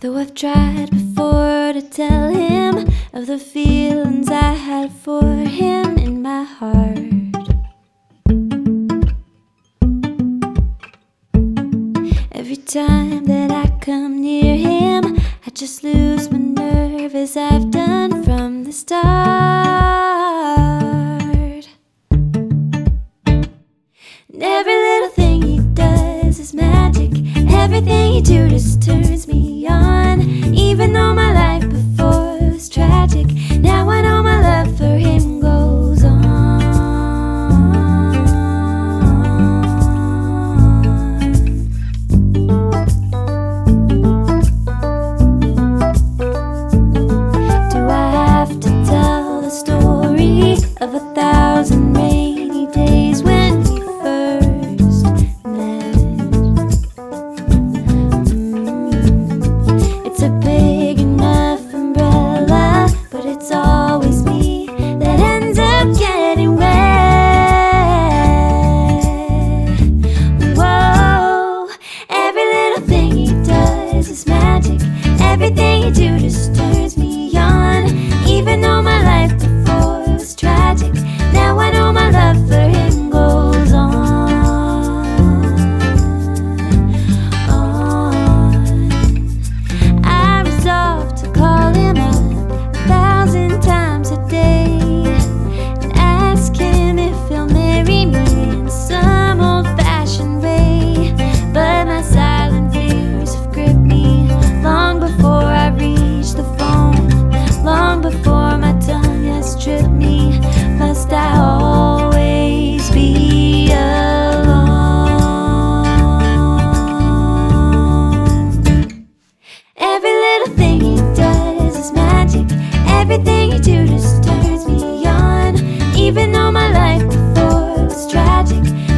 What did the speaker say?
Though I've tried before to tell him of the feelings I had for him in my heart. Every time that I come near him, I just lose my nerve as I've done from the start. And every little thing he does is magic, everything he do just turns. Everything he does is magic. Everything he do just turns me magic.